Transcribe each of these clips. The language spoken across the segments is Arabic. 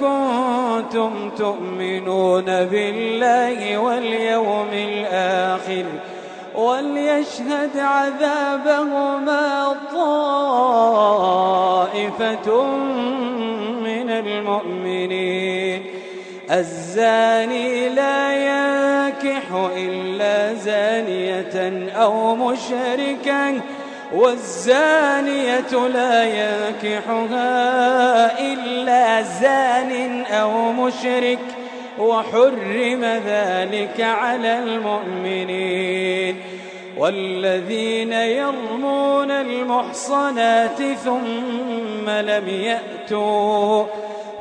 كنتم تؤمنون بالله واليوم الآخر وليشهد عذابهما طائفة من المؤمنين الزاني لا ينكح إلا زانية أو مشركا والزانية لا ينكحها إلا زان أو مشرك وحرم ذلك على المؤمنين والذين يرمون المحصنات ثم لم يأتوا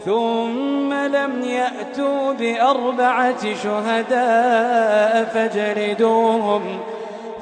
ثم لم يأتوا بأربعة شهداء فاجلدوهم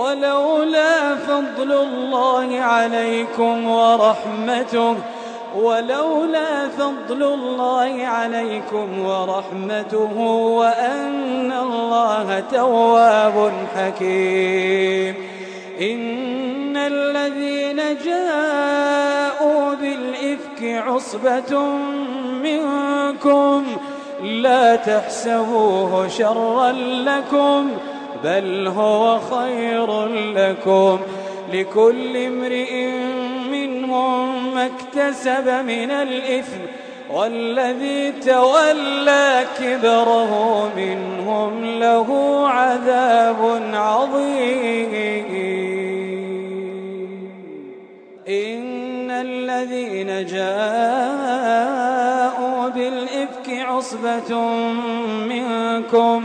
ولولا فضل الله عليكم ورحمته ولولا فضل الله عليكم ورحمته وأن الله تواب حكيم. إن الذين جاءوا بالإفك عصبة منكم لا تحسبوه شرا لكم. بل هو خير لكم. لكل امرئ منهم ما اكتسب من الإثم والذي تولى كبره منهم له عذاب عظيم. إن الذين جاءوا بالإفك عصبة منكم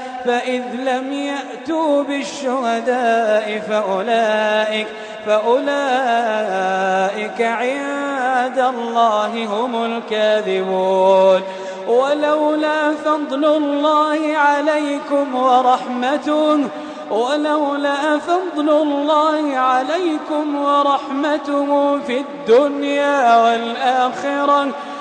فإذ لم يأتوا بالشهداء فأولئك فأولئك عند الله هم الكاذبون. ولولا فضل الله عليكم ورحمته ولولا فضل الله عليكم ورحمته في الدنيا والآخرة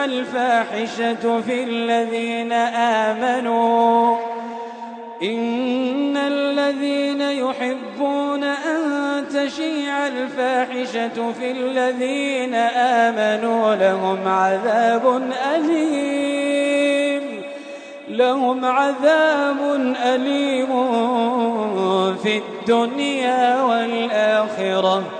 تشيع الفاحشة في الذين آمنوا. إن الذين يحبون أن تشيع الفاحشة في الذين آمنوا لهم عذاب أليم. لهم عذاب أليم في الدنيا والآخرة.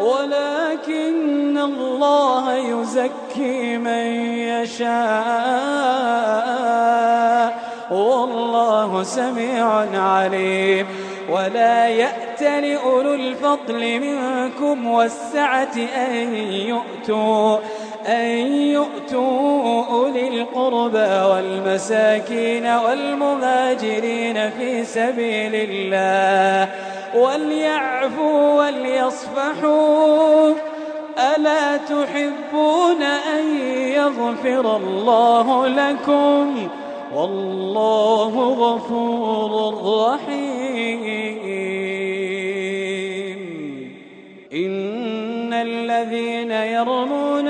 ولكن الله يزكي من يشاء. والله سميع عليم. ولا يأت لأولو الفضل منكم والسعة أن يؤتوا. أن يؤتوا أولي القربى والمساكين والمهاجرين في سبيل الله وليعفوا وليصفحوا. ألا تحبون أن يغفر الله لكم؟ والله غفور رحيم. إن الذين يرمون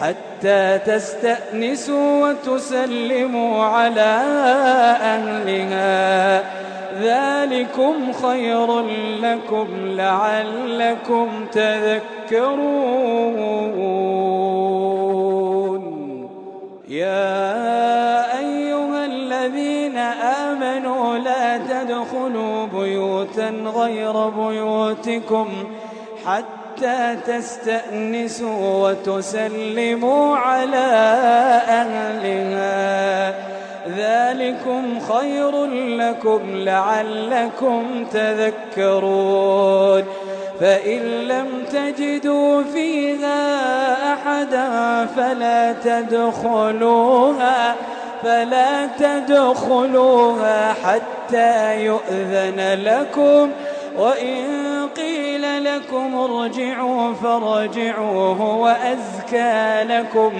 حتى تستأنسوا وتسلموا على أهلها. ذلكم خير لكم لعلكم تذكرون. يا أيها الذين آمنوا لا تدخلوا بيوتا غير بيوتكم حتى تستأنسوا وتسلموا على أهلها ذلكم خير لكم لعلكم تذكرون. فإن لم تجدوا فيها أحدا فلا تدخلوها فلا تدخلوها حتى يؤذن لكم. وإن قيل لكم ارجعوا فارجعوا هو أزكى لكم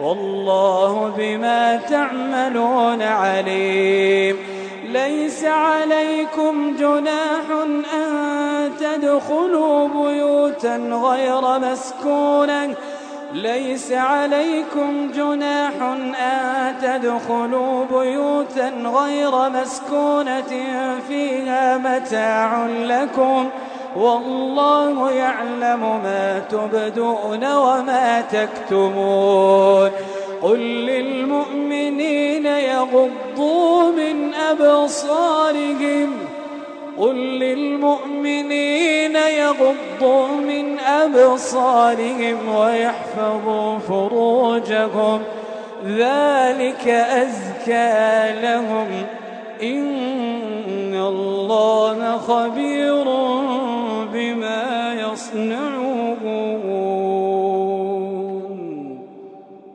والله بما تعملون عليم. ليس عليكم جناح أن تدخلوا بيوتا غير مسكونة. ليس عليكم جناح أن تدخلوا بيوتا غير مسكونة فيها متاع لكم والله يعلم ما تبدون وما تكتمون. قل للمؤمنين يغضوا من أبصارهم. قل للمؤمنين يغضوا من أبصارهم ويحفظوا فروجهم. ذلك أزكى لهم إن الله خبير بما يصنعون.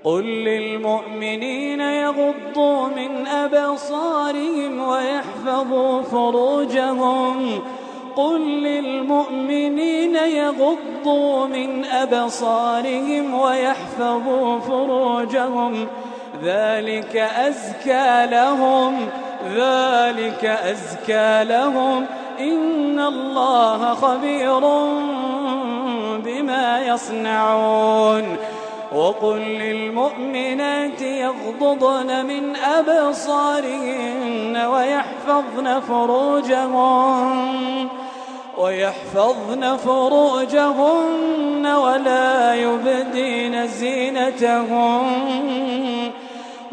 قل للمؤمنين يغضوا من أبصارهم ويحفظوا فروجهم. قل للمؤمنين يغضوا من أبصارهم ويحفظوا فروجهم. ذلك أزكى لهم ذلك أزكى لهم. إن الله خبير بما يصنعون. وقل للمؤمنات يغضضن من أبصارهن ويحفظن فروجهن ويحفظن فروجهن ولا يبدين زينتهن.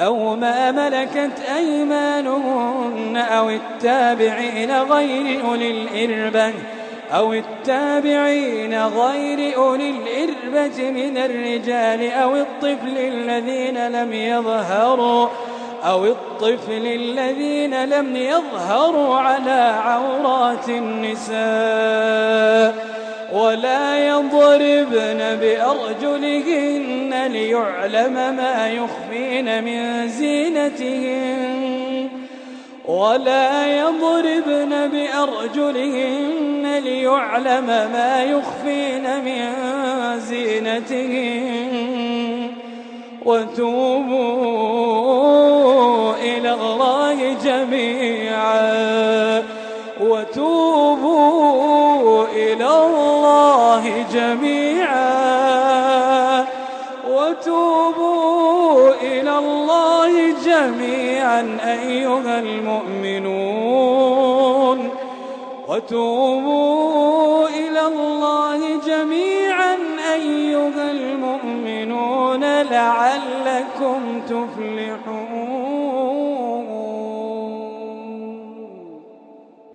أو ما ملكت أيمانهن أو التابعين غير أولي الإربة أو التابعين غير أولي الإربة من الرجال أو الطفل الذين لم يظهروا أو الطفل الذين لم يظهروا على عورات النساء ولا يضربن بأرجلهن ليعلم ما يخفين من زينتهن. ولا يضربن بأرجلهن ليعلم ما يخفين من زينتهن. وتوبوا إلى الله جميعا. وتوبوا جميعا وتوبوا إلى الله جميعا أيها المؤمنون. وتوبوا إلى الله جميعا أيها المؤمنون لعلكم تفلحون.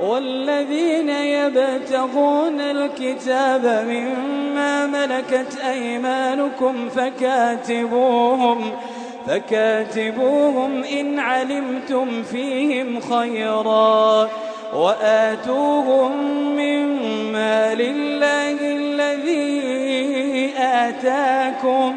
والذين يبتغون الكتاب مما ملكت أيمانكم فكاتبوهم فكاتبوهم إن علمتم فيهم خيرا وآتوهم مما لله الذي آتاكم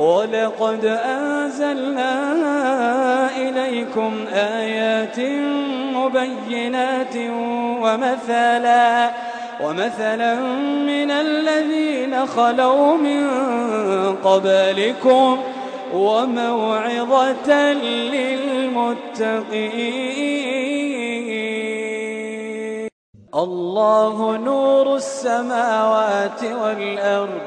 ولقد أنزلنا إليكم آيات مبينات ومثلا ومثلا من الذين خلوا من قبلكم وموعظة للمتقين. الله نور السماوات والأرض.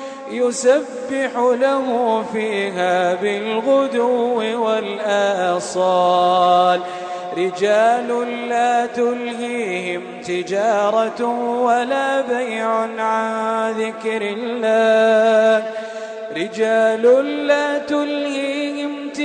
يسبح له فيها بالغدو والآصال. رجال لا تلهيهم تجارة ولا بيع عن ذكر الله. رجال لا تلهيهم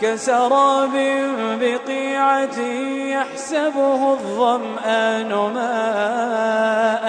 كسراب بقيعة يحسبه الظمآن ماء.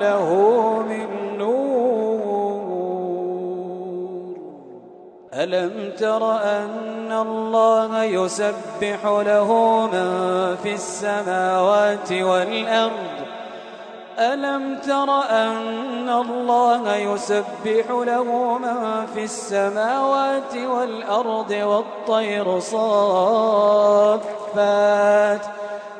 له من نور. ألم تر أن الله يسبح له من في السماوات والأرض؟ ألم تر أن الله يسبح له من في السماوات والأرض والطير صافات؟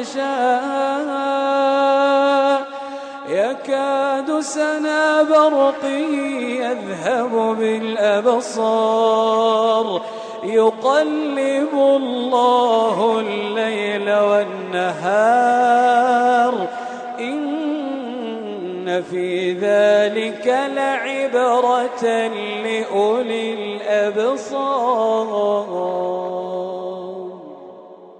يشاء. يكاد سنا برقه يذهب بالأبصار. يقلب الله الليل والنهار. إن في ذلك لعبرة لأولي الأبصار.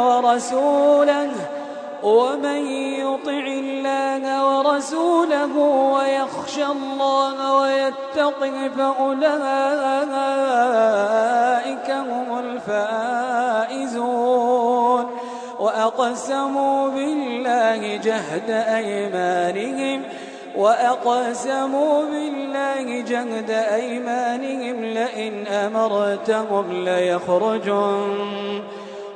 ورسوله ومن يطع الله ورسوله ويخشى الله ويتقه فأولئك هم الفائزون. وأقسموا بالله جهد أيمانهم وأقسموا بالله جهد أيمانهم لئن أمرتهم ليخرجن.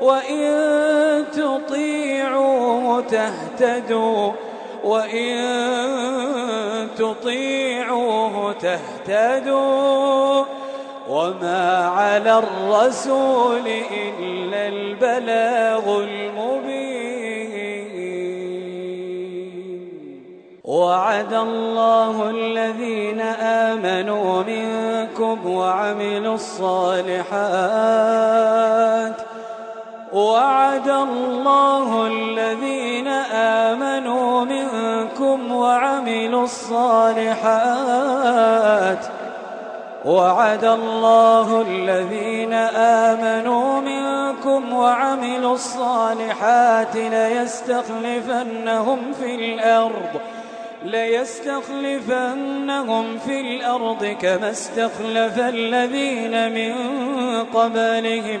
وإن تطيعوه تهتدوا وإن تطيعوه تهتدوا. وما على الرسول إلا البلاغ المبين. وعد الله الذين آمنوا منكم وعملوا الصالحات وعد الله الذين آمنوا منكم وعملوا الصالحات وعد الله الذين آمنوا منكم وعملوا الصالحات ليستخلفنهم في الأرض ليستخلفنهم في الأرض كما استخلف الذين من قبلهم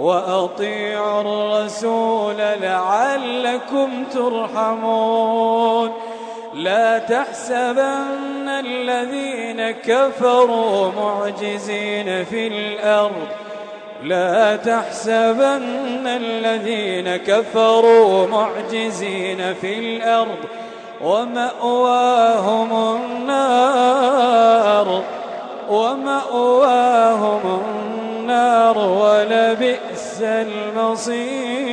وأطيعوا الرسول لعلكم ترحمون. لا تحسبن الذين كفروا معجزين في الأرض. لا تحسبن الذين كفروا معجزين في الأرض. ومأواهم النار. ومأواهم النار. ولبئس المصير.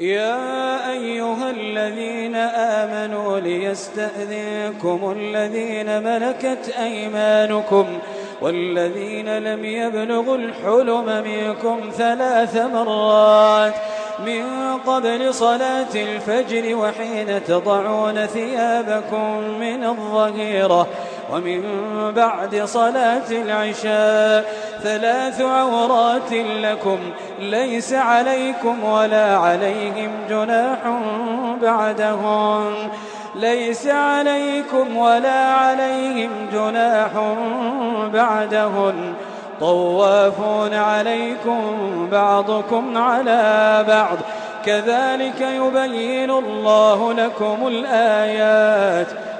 يا أيها الذين آمنوا ليستأذنكم الذين ملكت أيمانكم والذين لم يبلغوا الحلم منكم ثلاث مرات من قبل صلاة الفجر وحين تضعون ثيابكم من الظهيرة ومن بعد صلاة العشاء ثلاث عورات لكم ليس عليكم ولا عليهم جناح بعدهم ليس عليكم ولا عليهم جناح بعدهن طوافون عليكم بعضكم على بعض كذلك يبين الله لكم الآيات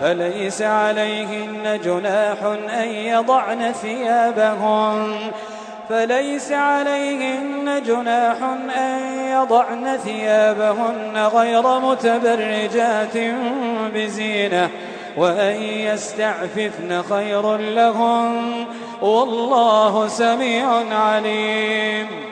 فليس عليهن جناح أن يضعن ثيابهن. فليس عليهن جناح أن يضعن ثيابهن غير متبرجات بزينة وأن يستعففن خير لهم والله سميع عليم.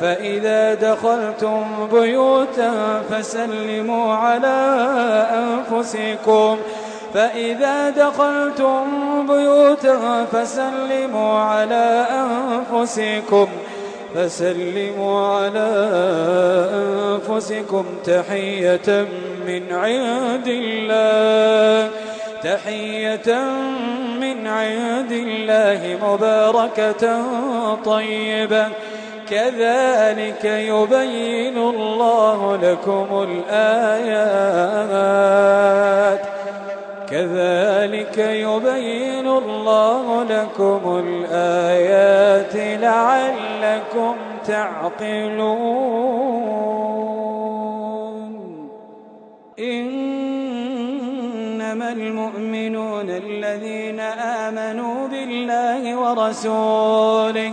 فإذا دخلتم بيوتا فسلموا على أنفسكم. فإذا دخلتم بيوتا فسلموا على أنفسكم. فسلموا على أنفسكم تحية من عند الله. تحية من عند الله مباركة طيبة. كذلك يبين الله لكم الآيات. كذلك يبين الله لكم الآيات لعلكم تعقلون. إنما المؤمنون الذين آمنوا بالله ورسوله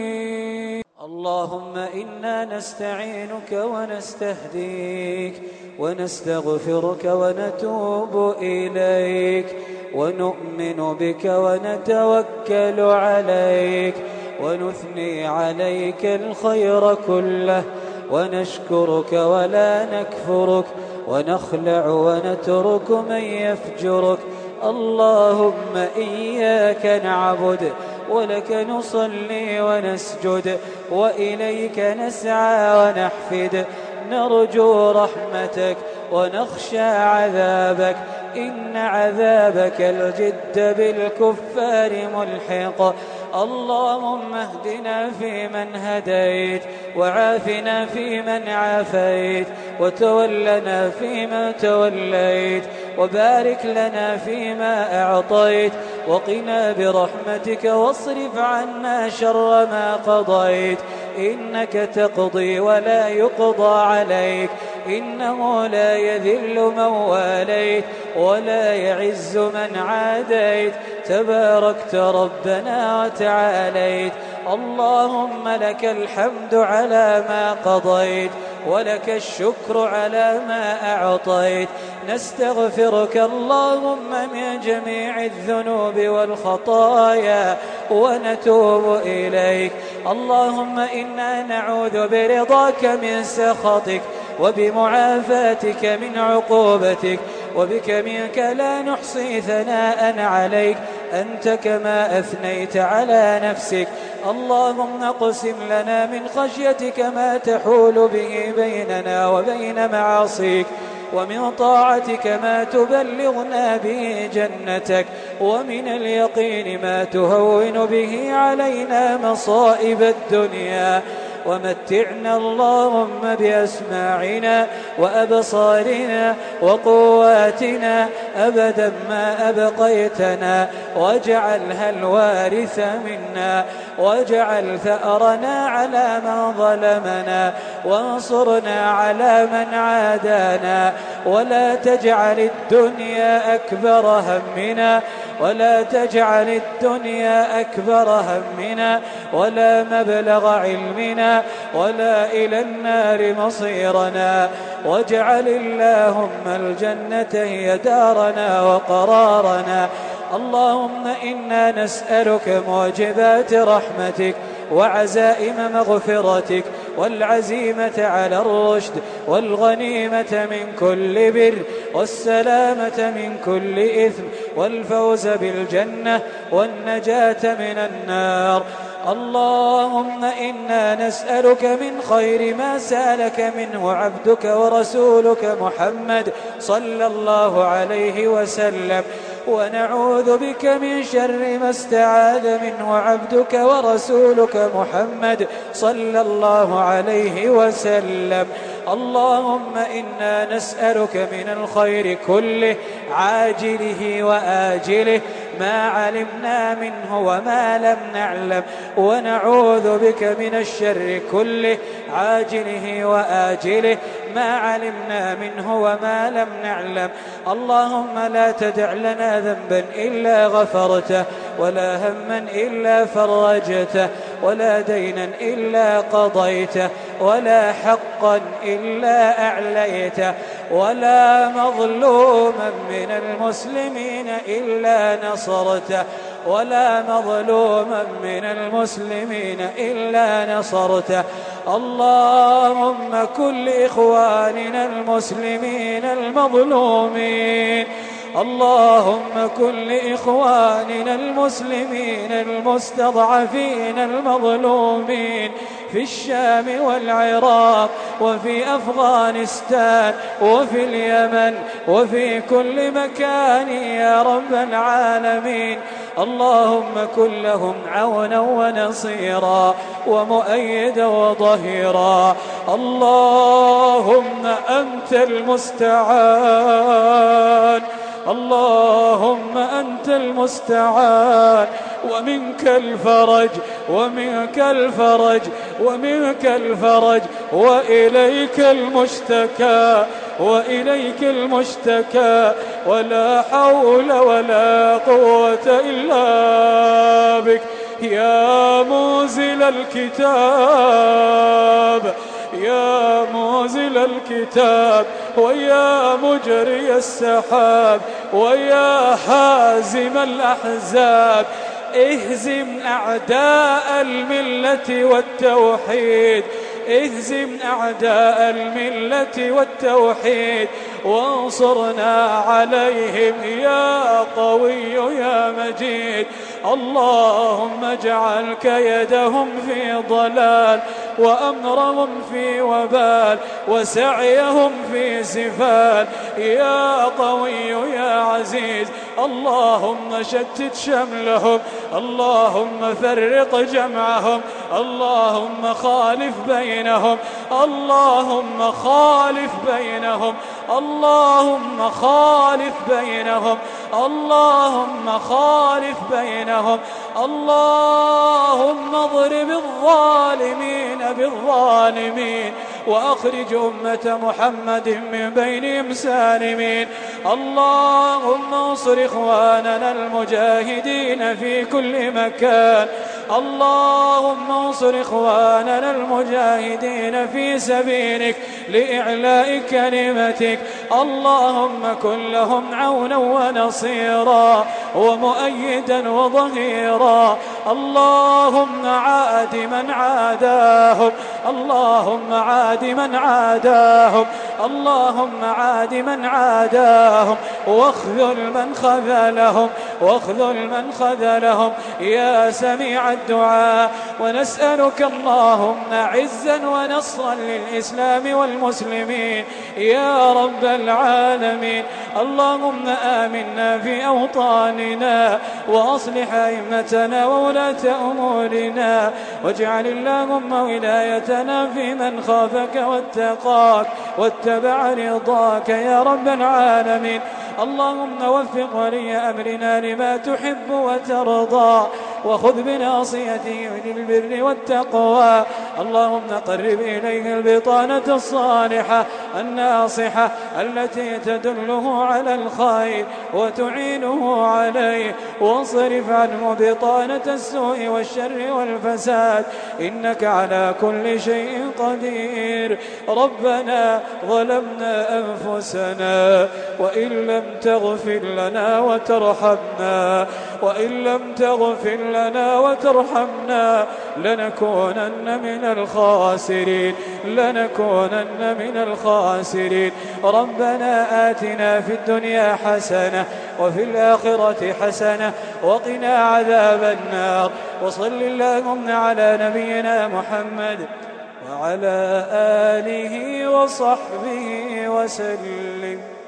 اللهم إنا نستعينك ونستهديك ونستغفرك ونتوب إليك ونؤمن بك ونتوكل عليك ونثني عليك الخير كله ونشكرك ولا نكفرك ونخلع ونترك من يفجرك اللهم إياك نعبد ولك نصلي ونسجد وإليك نسعى ونحفد. نرجو رحمتك ونخشى عذابك. إن عذابك الجد بالكفار ملحق. اللهم اهدنا فيمن هديت وعافنا فيمن عافيت وتولنا فيما توليت وبارك لنا فيما أعطيت. وقنا برحمتك واصرف عنا شر ما قضيت. إنك تقضي ولا يقضى عليك. إنه لا يذل من واليت ولا يعز من عاديت. تباركت ربنا وتعاليت. اللهم لك الحمد على ما قضيت ولك الشكر على ما أعطيت. نستغفرك اللهم من جميع الذنوب والخطايا ونتوب إليك. اللهم إنا نعوذ برضاك من سخطك وبمعافاتك من عقوبتك. وبك منك لا نحصي ثناء عليك. أنت كما أثنيت على نفسك. اللهم اقسم لنا من خشيتك ما تحول به بيننا وبين معاصيك ومن طاعتك ما تبلغنا به جنتك ومن اليقين ما تهون به علينا مصائب الدنيا. ومتعنا اللهم بأسماعنا وأبصارنا وقواتنا أبدا ما أبقيتنا واجعلها الوارث منا واجعل ثأرنا على من ظلمنا وانصرنا على من عادانا ولا تجعل الدنيا أكبر همنا ولا تجعل الدنيا أكبر همنا ولا مبلغ علمنا ولا إلى النار مصيرنا واجعل اللهم الجنة هي دارنا وقرارنا اللهم إنا نسألك موجبات رحمتك وعزائم مغفرتك والعزيمة على الرشد والغنيمة من كل بر والسلامة من كل إثم والفوز بالجنة والنجاة من النار. اللهم إنا نسألك من خير ما سألك منه عبدك ورسولك محمد صلى الله عليه وسلم. ونعوذ بك من شر ما استعاذ منه عبدك ورسولك محمد صلى الله عليه وسلم. اللهم إنا نسألك من الخير كله عاجله وآجله ما علمنا منه وما لم نعلم. ونعوذ بك من الشر كله عاجله وآجله ما علمنا منه وما لم نعلم. اللهم لا تدع لنا ذنبا إلا غفرته ولا هما إلا فرجته ولا دينا إلا قضيته ولا حقا إلا أعليته ولا مظلوما من المسلمين إلا نصرته. ولا مظلوما من المسلمين إلا نصرته. اللهم كل إخواننا المسلمين المظلومين. اللهم كل إخواننا المسلمين المستضعفين المظلومين في الشام والعراق وفي أفغانستان وفي اليمن وفي كل مكان يا رب العالمين. اللهم كن لهم عونا ونصيرا ومؤيدا وظهيرا. اللهم أنت المستعان. اللهم أنت المستعان ومنك الفرج ومنك الفرج ومنك الفرج وإليك المشتكى وإليك المشتكى ولا حول ولا قوة إلا بك. يا موزل الكتاب يا موزل الكتاب ويا مجري السحاب ويا حازم الأحزاب اهزم أعداء الملة والتوحيد اهزم أعداء الملة والتوحيد وانصرنا عليهم يا قوي يا مجيد. اللهم اجعل كيدهم في ضلال وأمرهم في وبال وسعيهم في سفال يا قوي يا عزيز اللهم شتت شملهم اللهم فرق جمعهم اللهم خالف بينهم اللهم خالف بينهم اللهم خالف بينهم اللهم خالف بينهم. اللهم اضرب الظالمين بالظالمين وأخرج أمة محمد من بينهم سالمين اللهم انصر إخواننا المجاهدين في كل مكان. اللهم انصر إخواننا المجاهدين في سبيلك لإعلاء كلمتك. اللهم كن لهم عونا ونصيرا ومؤيدا وظهيرا. اللهم عاد من عاداهم. اللهم عاد من عاداهم. اللهم عاد من عاداهم. واخذل من خذلهم واخذل من خذلهم. يا سميع الدعاء ونسألك اللهم عزا ونصرا للإسلام والمسلمين. يا رب العالمين اللهم آمنا في أوطاننا وأصلح أئمتنا وولاة أمورنا واجعل اللهم ولايتنا في من خافك واتقاك واتبع رضاك يا رب العالمين. اللهم وفق ولي أمرنا لما تحب وترضى وخذ بناصيته للبر والتقوى اللهم قرب إليه البطانة الصالحة الناصحة التي تدله على الخير وتعينه عليه واصرف عنه بطانة السوء والشر والفساد. إنك على كل شيء قدير. ربنا ظلمنا أنفسنا وإن لم تغفر لنا وترحمنا وإن لم تغفر لنا وترحمنا لنكونن من الخاسرين لنكونن من الخاسرين. ربنا آتنا في الدنيا حسنة وفي الآخرة حسنة وقنا عذاب النار. وصل اللهم على نبينا محمد وعلى آله وصحبه وسلم.